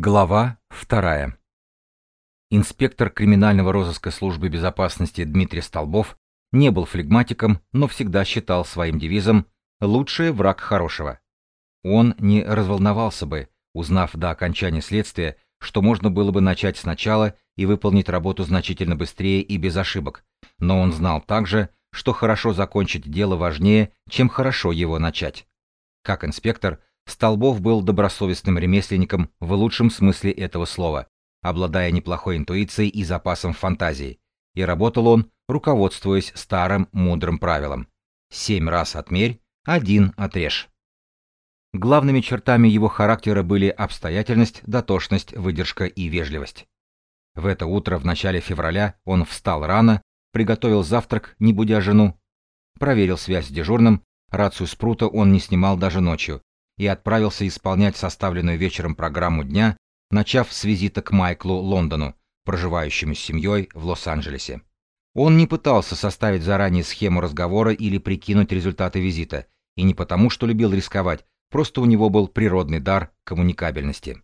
Глава вторая. Инспектор криминального розыска службы безопасности Дмитрий Столбов не был флегматиком, но всегда считал своим девизом «лучший враг хорошего». Он не разволновался бы, узнав до окончания следствия, что можно было бы начать сначала и выполнить работу значительно быстрее и без ошибок, но он знал также, что хорошо закончить дело важнее, чем хорошо его начать. Как инспектор, Столбов был добросовестным ремесленником в лучшем смысле этого слова, обладая неплохой интуицией и запасом фантазии, и работал он, руководствуясь старым мудрым правилом «семь раз отмерь, один отрежь». Главными чертами его характера были обстоятельность, дотошность, выдержка и вежливость. В это утро в начале февраля он встал рано, приготовил завтрак, не будя жену, проверил связь с дежурным, рацию Спрута он не снимал даже ночью, и отправился исполнять составленную вечером программу дня, начав с визита к Майклу Лондону, проживающему с семьей в Лос-Анджелесе. Он не пытался составить заранее схему разговора или прикинуть результаты визита, и не потому, что любил рисковать, просто у него был природный дар коммуникабельности.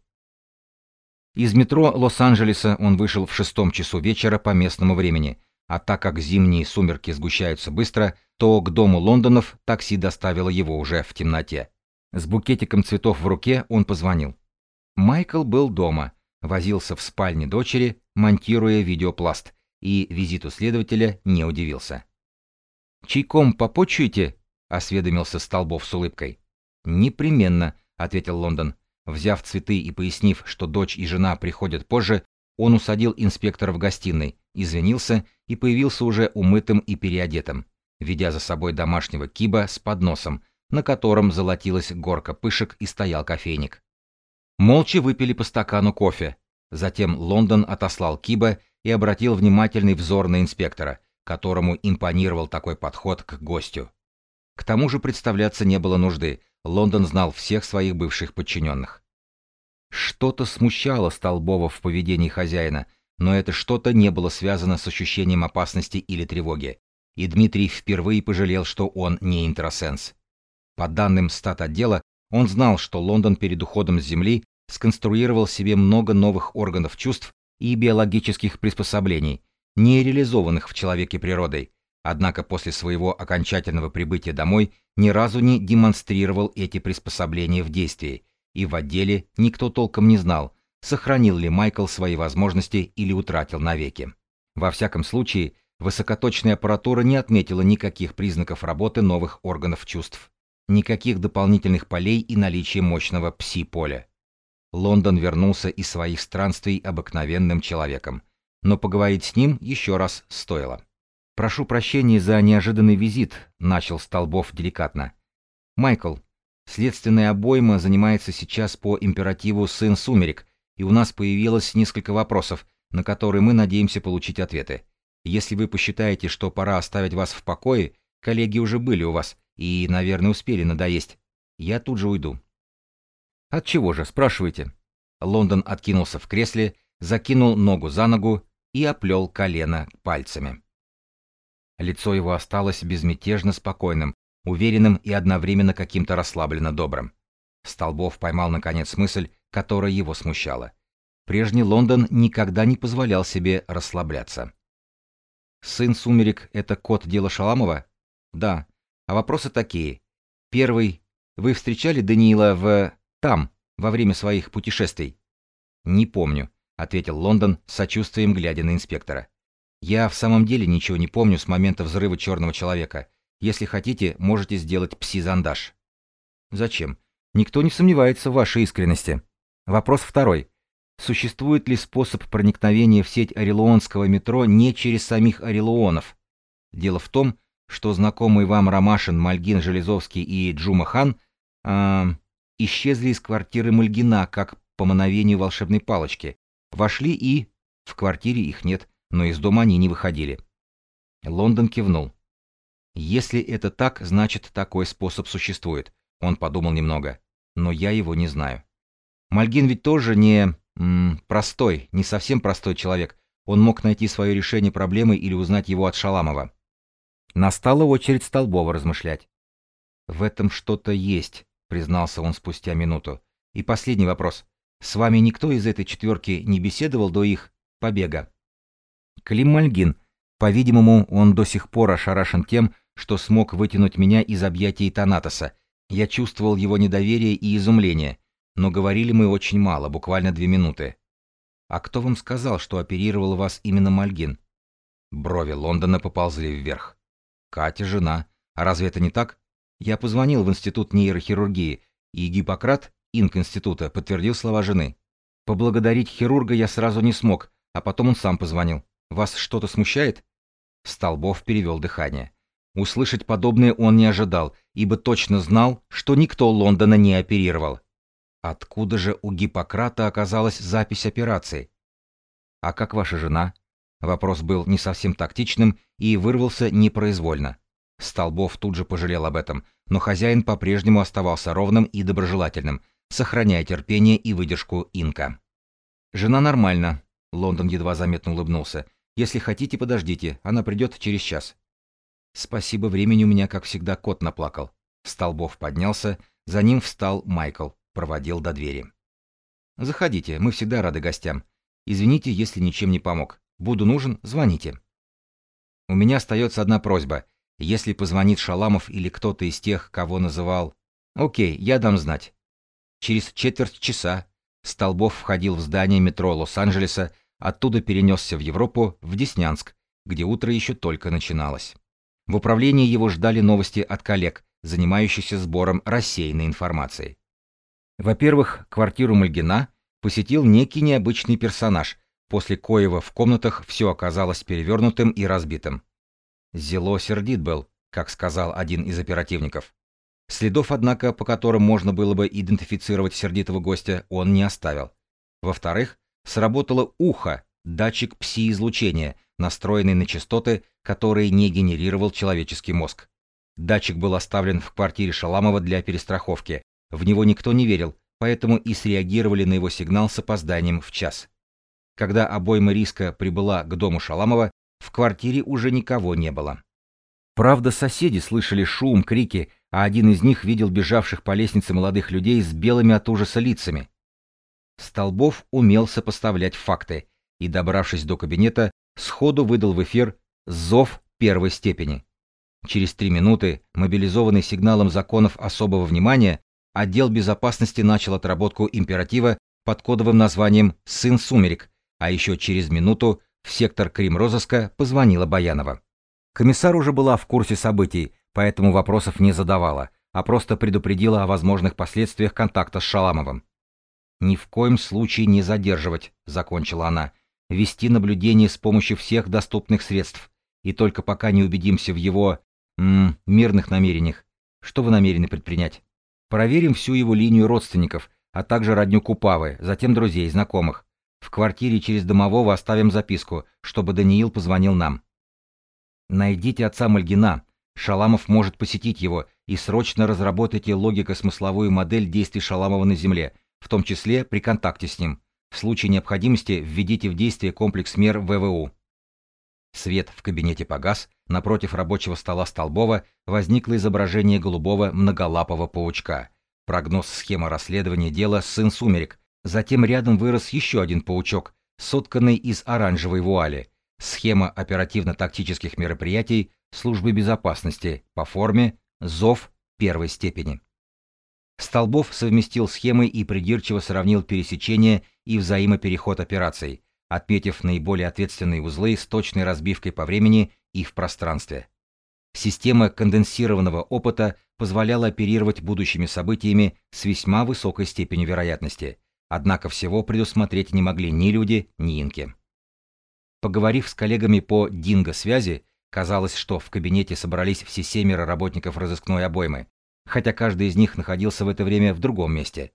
Из метро Лос-Анджелеса он вышел в шестом часу вечера по местному времени, а так как зимние сумерки сгущаются быстро, то к дому Лондонов такси доставило его уже в темноте. С букетиком цветов в руке он позвонил. Майкл был дома, возился в спальне дочери, монтируя видеопласт, и визиту следователя не удивился. «Чайком попочуете?» — осведомился Столбов с улыбкой. «Непременно», — ответил Лондон. Взяв цветы и пояснив, что дочь и жена приходят позже, он усадил инспектора в гостиной, извинился и появился уже умытым и переодетым, ведя за собой домашнего киба с подносом, на котором золотилась горка пышек и стоял кофейник. Молча выпили по стакану кофе. Затем Лондон отослал Киба и обратил внимательный взор на инспектора, которому импонировал такой подход к гостю. К тому же представляться не было нужды, Лондон знал всех своих бывших подчиненных. Что-то смущало Столбова в поведении хозяина, но это что-то не было связано с ощущением опасности или тревоги, и Дмитрий впервые пожалел, что он не интросенс. По данным стат-отдела, он знал, что Лондон перед уходом с Земли сконструировал себе много новых органов чувств и биологических приспособлений, не реализованных в человеке природой, однако после своего окончательного прибытия домой ни разу не демонстрировал эти приспособления в действии, и в отделе никто толком не знал, сохранил ли Майкл свои возможности или утратил навеки. Во всяком случае, высокоточная аппаратура не отметила никаких признаков работы новых органов чувств. Никаких дополнительных полей и наличия мощного пси-поля. Лондон вернулся из своих странствий обыкновенным человеком, но поговорить с ним еще раз стоило. «Прошу прощения за неожиданный визит», — начал Столбов деликатно. «Майкл, следственная обойма занимается сейчас по императиву «Сын сумерек», и у нас появилось несколько вопросов, на которые мы надеемся получить ответы. Если вы посчитаете, что пора оставить вас в покое, коллеги уже были у вас, и, наверное, успели надоесть. Я тут же уйду. От чего же, спрашивайте. Лондон откинулся в кресле, закинул ногу за ногу и оплел колено пальцами. Лицо его осталось безмятежно спокойным, уверенным и одновременно каким-то расслабленно добрым. Столбов поймал наконец мысль, которая его смущала. Прежний Лондон никогда не позволял себе расслабляться. «Сын сумерек — это кот дела Шаламова?» «Да. А вопросы такие. Первый. Вы встречали Даниила в... там, во время своих путешествий? Не помню, ответил Лондон с сочувствием глядя на инспектора. Я в самом деле ничего не помню с момента взрыва черного человека. Если хотите, можете сделать пси-зондаж. Зачем? Никто не сомневается в вашей искренности. Вопрос второй. Существует ли способ проникновения в сеть орелуонского метро не через самих орелуонов? Дело в том, что знакомые вам Ромашин, Мальгин, Железовский и Джума Хан э, исчезли из квартиры Мальгина, как по мановению волшебной палочки. Вошли и... В квартире их нет, но из дома они не выходили. Лондон кивнул. Если это так, значит такой способ существует. Он подумал немного. Но я его не знаю. Мальгин ведь тоже не... М, простой, не совсем простой человек. Он мог найти свое решение проблемы или узнать его от Шаламова. Настала очередь Столбова размышлять. «В этом что-то есть», — признался он спустя минуту. «И последний вопрос. С вами никто из этой четверки не беседовал до их побега? Клим Мальгин. По-видимому, он до сих пор ошарашен тем, что смог вытянуть меня из объятий Танатоса. Я чувствовал его недоверие и изумление, но говорили мы очень мало, буквально две минуты. «А кто вам сказал, что оперировал вас именно Мальгин?» Брови Лондона поползли вверх. «Катя жена. А разве это не так? Я позвонил в Институт нейрохирургии, и Гиппократ, инк института, подтвердил слова жены. Поблагодарить хирурга я сразу не смог, а потом он сам позвонил. Вас что-то смущает? Столбов перевел дыхание. Услышать подобное он не ожидал, ибо точно знал, что никто Лондона не оперировал. Откуда же у Гиппократа оказалась запись операции? А как ваша жена? Вопрос был не совсем тактичным и вырвался непроизвольно. Столбов тут же пожалел об этом, но хозяин по-прежнему оставался ровным и доброжелательным, сохраняя терпение и выдержку инка. «Жена нормально», — Лондон едва заметно улыбнулся. «Если хотите, подождите, она придет через час». «Спасибо, времени у меня, как всегда, кот наплакал». Столбов поднялся, за ним встал Майкл, проводил до двери. «Заходите, мы всегда рады гостям. Извините, если ничем не помог. Буду нужен, звоните». «У меня остается одна просьба. Если позвонит Шаламов или кто-то из тех, кого называл... Окей, я дам знать. Через четверть часа Столбов входил в здание метро Лос-Анджелеса, оттуда перенесся в Европу, в Деснянск, где утро еще только начиналось. В управлении его ждали новости от коллег, занимающихся сбором рассеянной информации. Во-первых, квартиру Мальгина посетил некий необычный персонаж, после коего в комнатах все оказалось перевернутым и разбитым. Зело сердит был, как сказал один из оперативников. Следов, однако, по которым можно было бы идентифицировать сердитого гостя, он не оставил. Во-вторых, сработало ухо, датчик пси-излучения, настроенный на частоты, которые не генерировал человеческий мозг. Датчик был оставлен в квартире Шаламова для перестраховки. В него никто не верил, поэтому и среагировали на его сигнал с опозданием в час. Когда обойма риска прибыла к дому Шаламова, в квартире уже никого не было. Правда, соседи слышали шум, крики, а один из них видел бежавших по лестнице молодых людей с белыми от ужаса лицами. Столбов умел сопоставлять факты и, добравшись до кабинета, сходу выдал в эфир зов первой степени. Через три минуты, мобилизованный сигналом законов особого внимания, отдел безопасности начал отработку императива под кодовым названием «Сын сумерек», а еще через минуту в сектор Крим-розыска позвонила Баянова. Комиссар уже была в курсе событий, поэтому вопросов не задавала, а просто предупредила о возможных последствиях контакта с Шаламовым. «Ни в коем случае не задерживать», — закончила она, — «вести наблюдение с помощью всех доступных средств, и только пока не убедимся в его... М мирных намерениях. Что вы намерены предпринять? Проверим всю его линию родственников, а также родню Купавы, затем друзей, знакомых. В квартире через домового оставим записку, чтобы Даниил позвонил нам. Найдите отца Мальгина. Шаламов может посетить его, и срочно разработайте логико-смысловую модель действий Шаламова на Земле, в том числе при контакте с ним. В случае необходимости введите в действие комплекс мер ВВУ. Свет в кабинете погас, напротив рабочего стола Столбова возникло изображение голубого многолапого паучка. Прогноз схема расследования дела «Сын сумерек», Затем рядом вырос еще один паучок, сотканный из оранжевой вуали. Схема оперативно-тактических мероприятий службы безопасности по форме ЗОВ первой степени. Столбов совместил схемы и придирчиво сравнил пересечение и взаимопереход операций, отметив наиболее ответственные узлы с точной разбивкой по времени и в пространстве. Система конденсированного опыта позволяла оперировать будущими событиями с весьма высокой степенью вероятности – Однако всего предусмотреть не могли ни люди, ни инки. Поговорив с коллегами по динго-связи, казалось, что в кабинете собрались все семеро работников разыскной обоймы, хотя каждый из них находился в это время в другом месте.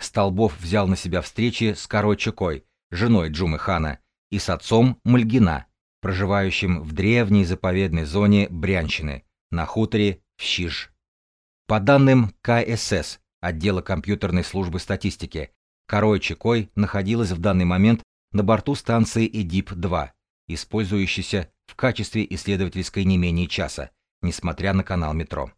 Столбов взял на себя встречи с Корой Чукой, женой Джумы Хана, и с отцом Мальгина, проживающим в древней заповедной зоне Брянщины, на хуторе в Щиж. По данным КСС, отдела компьютерной службы статистики, Корой Чекой находилась в данный момент на борту станции Эдип-2, использующейся в качестве исследовательской не менее часа, несмотря на канал метро.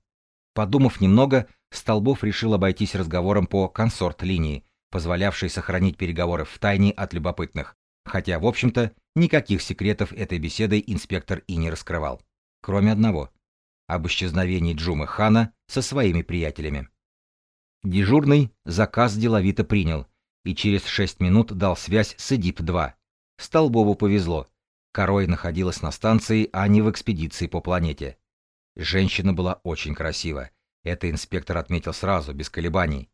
Подумав немного, Столбов решил обойтись разговором по консорт-линии, позволявший сохранить переговоры в тайне от любопытных, хотя, в общем-то, никаких секретов этой беседой инспектор и не раскрывал. Кроме одного – об исчезновении Джумы Хана со своими приятелями. Дежурный заказ деловито принял и через шесть минут дал связь с Эдип-2. Столбову повезло. Корой находилась на станции, а не в экспедиции по планете. Женщина была очень красива. Это инспектор отметил сразу, без колебаний.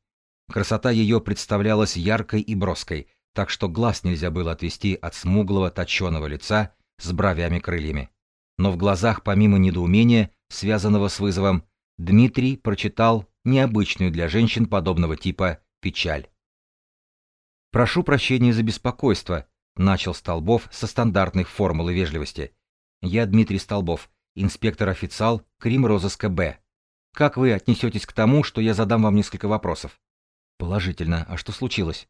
Красота ее представлялась яркой и броской, так что глаз нельзя было отвести от смуглого точеного лица с бровями-крыльями. Но в глазах, помимо недоумения, связанного с вызовом, Дмитрий прочитал необычную для женщин подобного типа печаль. «Прошу прощения за беспокойство», — начал Столбов со стандартной формулы вежливости. «Я Дмитрий Столбов, инспектор-официал Крим розыска Б. Как вы отнесетесь к тому, что я задам вам несколько вопросов?» «Положительно. А что случилось?»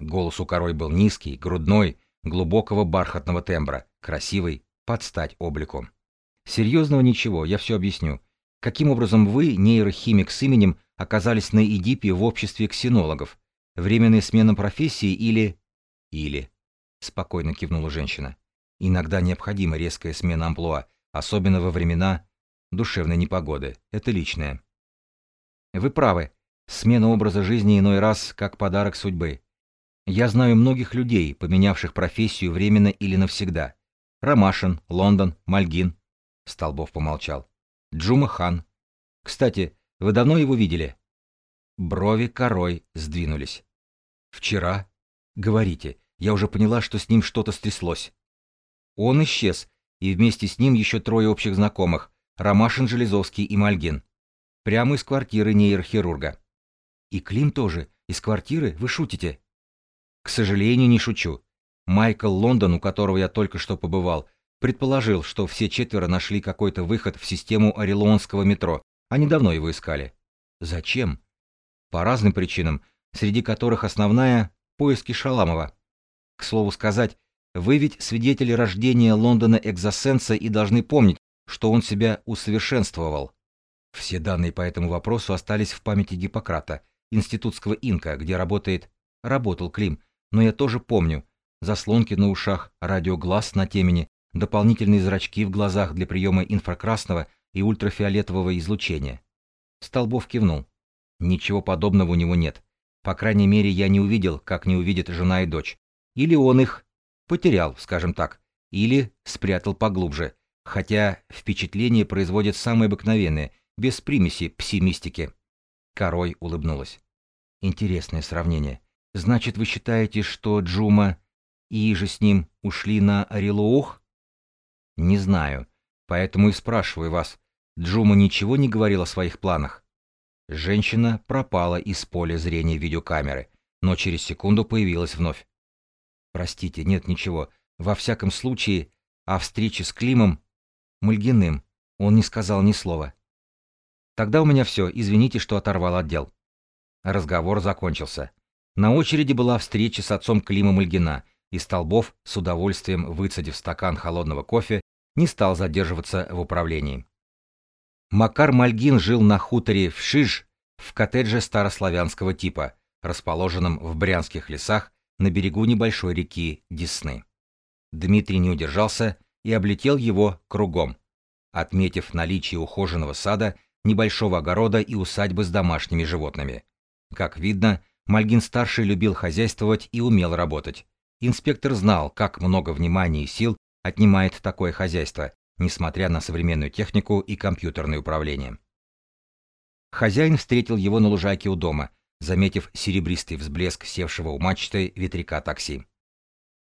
Голос у корой был низкий, грудной, глубокого бархатного тембра, красивый, под стать облику. «Серьезного ничего, я все объясню. Каким образом вы, нейрохимик с именем, оказались на Эдипе в обществе ксенологов? Временная смена профессии или...» «Или...» — спокойно кивнула женщина. «Иногда необходима резкая смена амплуа, особенно во времена душевной непогоды. Это личное». «Вы правы. Смена образа жизни иной раз как подарок судьбы. Я знаю многих людей, поменявших профессию временно или навсегда. Ромашин, Лондон, Мальгин. Столбов помолчал. Джума Хан. Кстати, вы давно его видели? Брови корой сдвинулись. Вчера? Говорите, я уже поняла, что с ним что-то стряслось. Он исчез, и вместе с ним еще трое общих знакомых. Ромашин, Железовский и Мальгин. Прямо из квартиры нейрохирурга. И Клим тоже. Из квартиры? Вы шутите? К сожалению, не шучу. Майкл Лондон, у которого я только что побывал, предположил, что все четверо нашли какой-то выход в систему Орелонского метро. Они давно его искали. Зачем? По разным причинам, среди которых основная – поиски Шаламова. К слову сказать, вы ведь свидетели рождения Лондона Экзосенса и должны помнить, что он себя усовершенствовал. Все данные по этому вопросу остались в памяти Гиппократа, институтского инка, где работает, работал Клим, но я тоже помню, заслонки на ушах, радиоглаз на темени, дополнительные зрачки в глазах для приема инфракрасного и ультрафиолетового излучения. Столбов кивнул. Ничего подобного у него нет. По крайней мере, я не увидел, как не увидит жена и дочь. Или он их потерял, скажем так, или спрятал поглубже, хотя впечатление производит самые обыкновенные, без примеси псимистики. Корой улыбнулась. Интересное сравнение. Значит, вы считаете, что Джума и же с ним ушли на Орелуух? Не знаю, поэтому и спрашиваю вас. Джума ничего не говорил о своих планах. Женщина пропала из поля зрения видеокамеры, но через секунду появилась вновь. Простите, нет ничего. Во всяком случае, о встрече с Климом Мульгиным он не сказал ни слова. Тогда у меня все, извините, что оторвал отдел. Разговор закончился. На очереди была встреча с отцом Клима Мульгина, и Столбов, с удовольствием выцедив стакан холодного кофе, не стал задерживаться в управлении. Макар Мальгин жил на хуторе в Шиж, в коттедже старославянского типа, расположенном в Брянских лесах на берегу небольшой реки Десны. Дмитрий не удержался и облетел его кругом, отметив наличие ухоженного сада, небольшого огорода и усадьбы с домашними животными. Как видно, Мальгин-старший любил хозяйствовать и умел работать. Инспектор знал, как много внимания и сил отнимает такое хозяйство, несмотря на современную технику и компьютерное управление. Хозяин встретил его на лужайке у дома, заметив серебристый взблеск севшего у мачты ветряка такси.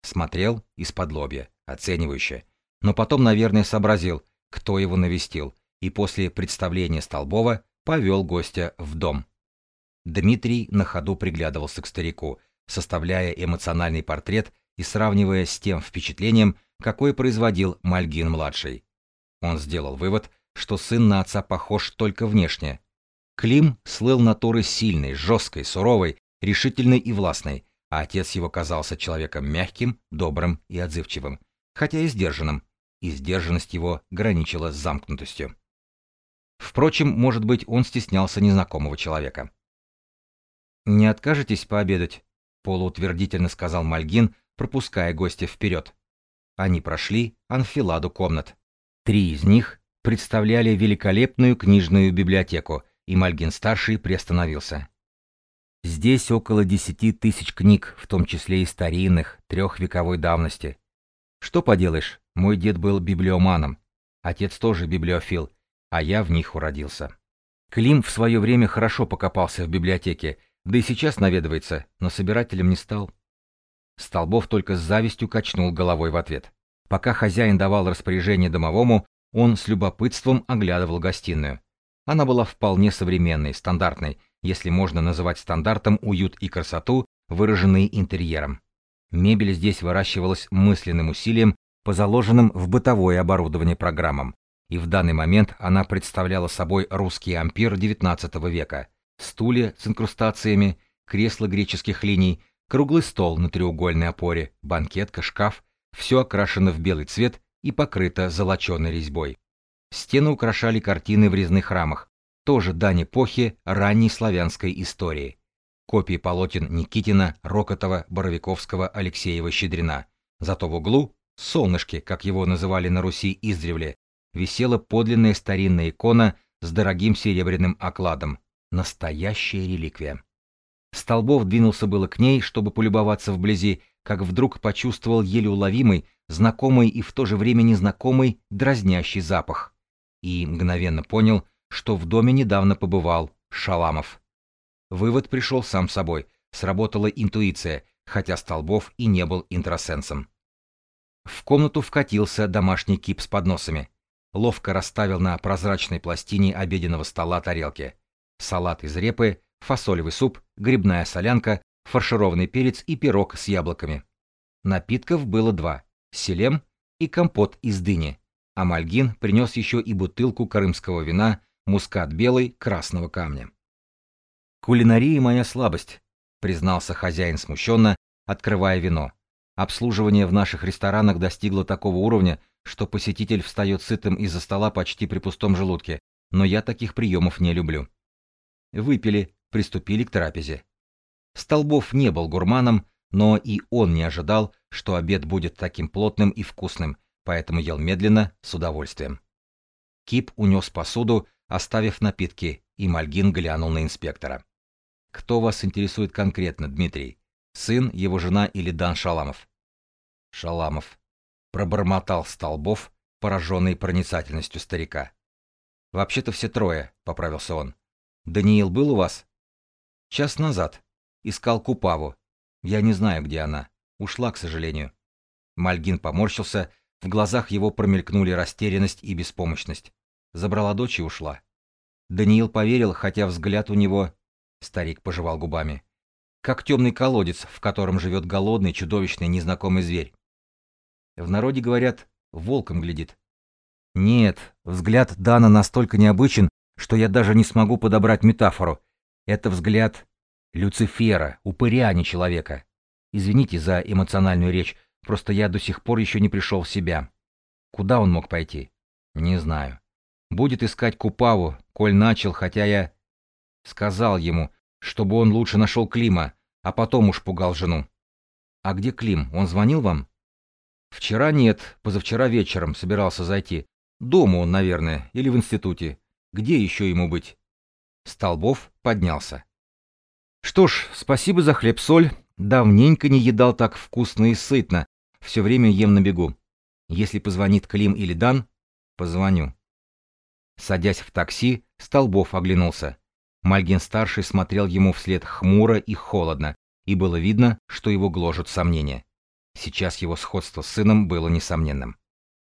Смотрел из-под лобья, оценивающе, но потом, наверное, сообразил, кто его навестил, и после представления Столбова повел гостя в дом. Дмитрий на ходу приглядывался к старику, составляя эмоциональный портрет и сравнивая с тем впечатлением, какое производил Мальгин-младший. Он сделал вывод, что сын на отца похож только внешне. Клим слыл натурой сильной, жесткой, суровой, решительной и властной, а отец его казался человеком мягким, добрым и отзывчивым, хотя и сдержанным, и сдержанность его граничила с замкнутостью. Впрочем, может быть, он стеснялся незнакомого человека. «Не откажетесь пообедать?» полуутвердительно сказал Мальгин, пропуская гостя вперед. Они прошли анфиладу комнат. Три из них представляли великолепную книжную библиотеку, и Мальгин-старший приостановился. Здесь около десяти тысяч книг, в том числе и старинных, трехвековой давности. Что поделаешь, мой дед был библиоманом, отец тоже библиофил, а я в них уродился. Клим в свое время хорошо покопался в библиотеке, да и сейчас наведывается, но собирателем не стал. Столбов только с завистью качнул головой в ответ. Пока хозяин давал распоряжение домовому, он с любопытством оглядывал гостиную. Она была вполне современной, стандартной, если можно называть стандартом уют и красоту, выраженные интерьером. Мебель здесь выращивалась мысленным усилием по заложенным в бытовое оборудование программам, и в данный момент она представляла собой русский ампир XIX века. Стулья с инкрустациями, кресла греческих линий, круглый стол на треугольной опоре, банкетка, шкаф, все окрашено в белый цвет и покрыто золоченой резьбой. Стены украшали картины в резных рамах, тоже дань эпохи ранней славянской истории. Копии полотен Никитина, Рокотова, Боровиковского, Алексеева-Щедрина. Зато в углу, солнышке, как его называли на Руси издревле, висела подлинная старинная икона с дорогим серебряным окладом. Настоящая реликвия. Столбов двинулся было к ней, чтобы полюбоваться вблизи, как вдруг почувствовал еле уловимый, знакомый и в то же время незнакомый, дразнящий запах. И мгновенно понял, что в доме недавно побывал Шаламов. Вывод пришел сам собой, сработала интуиция, хотя Столбов и не был интросенсом. В комнату вкатился домашний кип с подносами. Ловко расставил на прозрачной пластине обеденного стола тарелки. Салат из репы, фасолевый суп, грибная солянка, фаршированный перец и пирог с яблоками. Напитков было два – селем и компот из дыни, а Мальгин принес еще и бутылку крымского вина, мускат белый, красного камня. «Кулинария моя слабость», — признался хозяин смущенно, открывая вино. «Обслуживание в наших ресторанах достигло такого уровня, что посетитель встает сытым из-за стола почти при пустом желудке, но я таких приемов не люблю». Выпили, приступили к трапезе. Столбов не был гурманом, но и он не ожидал, что обед будет таким плотным и вкусным, поэтому ел медленно, с удовольствием. Кип унес посуду, оставив напитки, и Мальгин глянул на инспектора. «Кто вас интересует конкретно, Дмитрий? Сын, его жена или Дан Шаламов?» «Шаламов», — пробормотал Столбов, пораженный проницательностью старика. «Вообще-то все трое», — поправился он. «Даниил был у вас?» «Час назад. Искал Купаву. Я не знаю, где она. Ушла, к сожалению». Мальгин поморщился, в глазах его промелькнули растерянность и беспомощность. Забрала дочь и ушла. Даниил поверил, хотя взгляд у него... Старик пожевал губами. Как темный колодец, в котором живет голодный, чудовищный, незнакомый зверь. В народе говорят, волком глядит. Нет, взгляд Дана настолько необычен, что я даже не смогу подобрать метафору. Это взгляд Люцифера, упыря, а не человека. Извините за эмоциональную речь, просто я до сих пор еще не пришел в себя. Куда он мог пойти? Не знаю. Будет искать Купаву, коль начал, хотя я... Сказал ему, чтобы он лучше нашел Клима, а потом уж пугал жену. А где Клим? Он звонил вам? Вчера нет, позавчера вечером собирался зайти. Дома он, наверное, или в институте. Где еще ему быть? Столбов поднялся. Что ж, спасибо за хлеб-соль. Давненько не едал так вкусно и сытно. Все время ем на бегу. Если позвонит Клим или Дан, позвоню. Садясь в такси, Столбов оглянулся. Мальгин-старший смотрел ему вслед хмуро и холодно, и было видно, что его гложут сомнения. Сейчас его сходство с сыном было несомненным.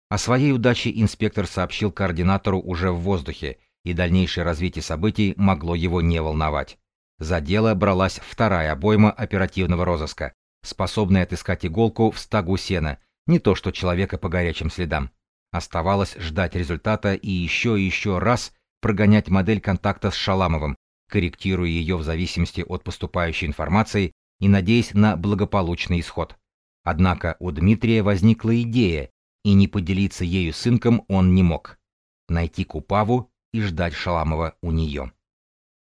О своей удаче инспектор сообщил координатору уже в воздухе, и дальнейшее развитие событий могло его не волновать. За дело бралась вторая обойма оперативного розыска, способная отыскать иголку в стогу сена, не то что человека по горячим следам. Оставалось ждать результата и еще и еще раз прогонять модель контакта с Шаламовым, корректируя ее в зависимости от поступающей информации и надеясь на благополучный исход. Однако у Дмитрия возникла идея, и не поделиться ею сынком он не мог. Найти Купаву и ждать Шаламова у нее.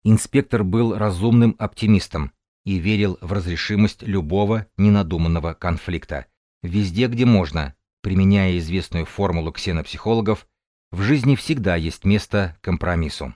Инспектор был разумным оптимистом, и верил в разрешимость любого ненадуманного конфликта. Везде, где можно, применяя известную формулу ксенопсихологов, в жизни всегда есть место компромиссу.